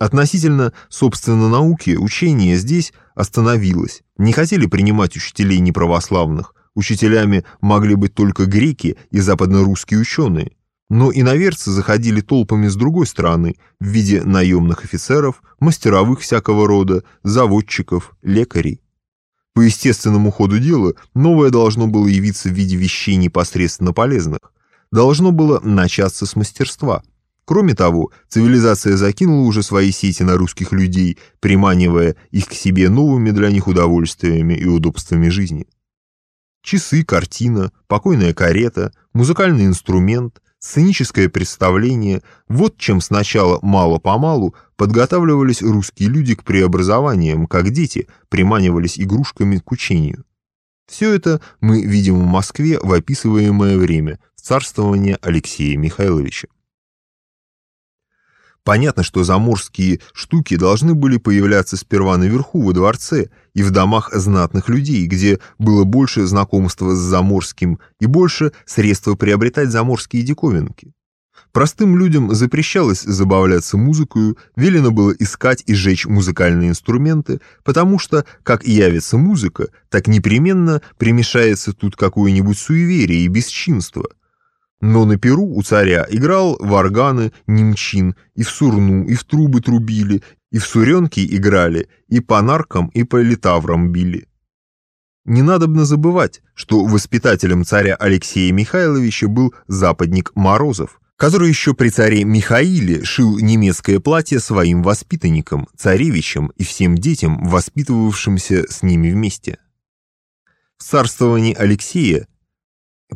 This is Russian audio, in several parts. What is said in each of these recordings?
Относительно, собственно, науки, учение здесь остановилось. Не хотели принимать учителей неправославных. Учителями могли быть только греки и западно-русские ученые. Но иноверцы заходили толпами с другой стороны, в виде наемных офицеров, мастеровых всякого рода, заводчиков, лекарей. По естественному ходу дела, новое должно было явиться в виде вещей непосредственно полезных. Должно было начаться с мастерства. Кроме того, цивилизация закинула уже свои сети на русских людей, приманивая их к себе новыми для них удовольствиями и удобствами жизни. Часы, картина, покойная карета, музыкальный инструмент, сценическое представление – вот чем сначала мало-помалу подготавливались русские люди к преобразованиям, как дети приманивались игрушками к учению. Все это мы видим в Москве в описываемое время, в царствование Алексея Михайловича. Понятно, что заморские штуки должны были появляться сперва наверху, во дворце, и в домах знатных людей, где было больше знакомства с заморским и больше средства приобретать заморские диковинки. Простым людям запрещалось забавляться музыкою, велено было искать и сжечь музыкальные инструменты, потому что, как явится музыка, так непременно примешается тут какое-нибудь суеверие и бесчинство – но на Перу у царя играл в органы немчин, и в сурну, и в трубы трубили, и в суренки играли, и по наркам, и по литаврам били. Не надобно забывать, что воспитателем царя Алексея Михайловича был западник Морозов, который еще при царе Михаиле шил немецкое платье своим воспитанникам, царевичам и всем детям, воспитывавшимся с ними вместе. В царствовании Алексея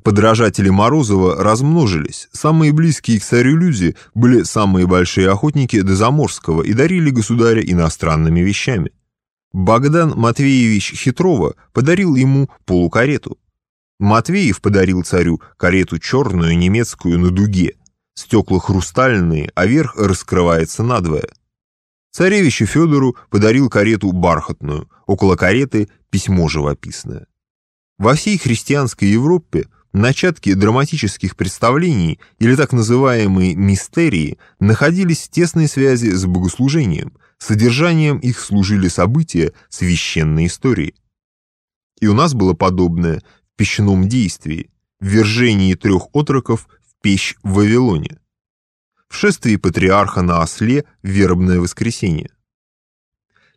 Подражатели Морозова размножились. Самые близкие к царю люди были самые большие охотники до Заморского и дарили государя иностранными вещами. Богдан Матвеевич Хитрова подарил ему полукарету. Матвеев подарил царю карету черную немецкую на дуге. Стекла хрустальные, а верх раскрывается надвое. Царевичу Федору подарил карету бархатную, около кареты письмо живописное. Во всей христианской Европе Начатки драматических представлений или так называемые мистерии находились в тесной связи с богослужением, содержанием их служили события священной истории. И у нас было подобное в пещном действии, в ввержении трех отроков в пещь в Вавилоне, в шествии патриарха на осле в вербное воскресенье.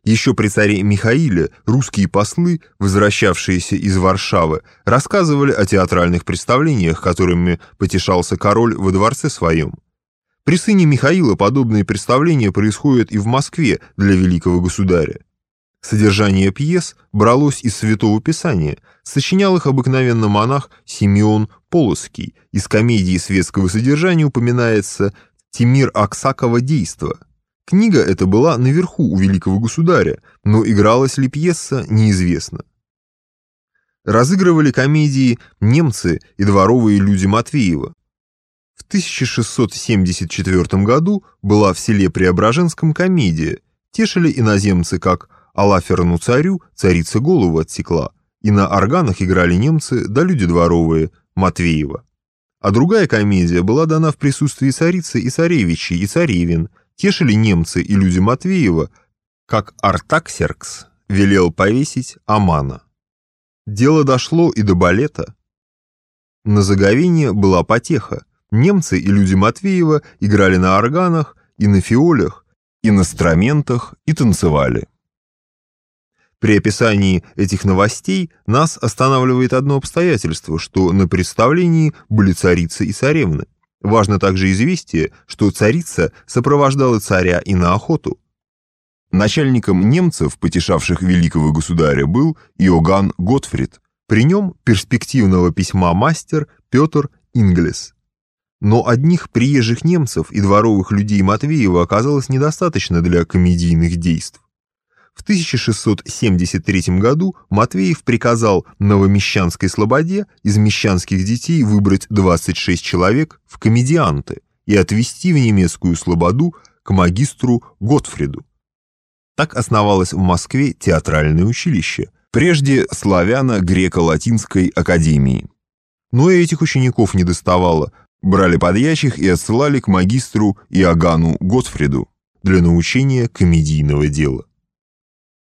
Еще при царе Михаиле русские послы, возвращавшиеся из Варшавы, рассказывали о театральных представлениях, которыми потешался король во дворце своем. При сыне Михаила подобные представления происходят и в Москве для великого государя. Содержание пьес бралось из Святого Писания, сочинял их обыкновенно монах Симеон Полоский, из комедии светского содержания упоминается «Тимир Аксакова действо», Книга эта была наверху у великого государя, но игралась ли пьеса, неизвестно. Разыгрывали комедии немцы и дворовые люди Матвеева. В 1674 году была в селе Преображенском комедия, тешили иноземцы как «Алаферну царю царица голову отсекла», и на органах играли немцы да люди дворовые Матвеева. А другая комедия была дана в присутствии царицы и царевичей и царевин – тешили немцы и люди Матвеева, как Артаксеркс велел повесить Амана. Дело дошло и до балета. На заговение была потеха. Немцы и люди Матвеева играли на органах и на фиолях, и на инструментах, и танцевали. При описании этих новостей нас останавливает одно обстоятельство, что на представлении были царицы и царевны. Важно также известие, что царица сопровождала царя и на охоту. Начальником немцев, потешавших великого государя, был Иоганн Готфрид. При нем перспективного письма мастер Петр Инглес. Но одних приезжих немцев и дворовых людей Матвеева оказалось недостаточно для комедийных действий. В 1673 году Матвеев приказал Новомещанской слободе из мещанских детей выбрать 26 человек в комедианты и отвезти в немецкую слободу к магистру Готфриду. Так основалось в Москве театральное училище, прежде славяно-греко-латинской академии. Но и этих учеников не доставало, брали подьячих и отсылали к магистру Иоганну Готфриду. для научения комедийного дела.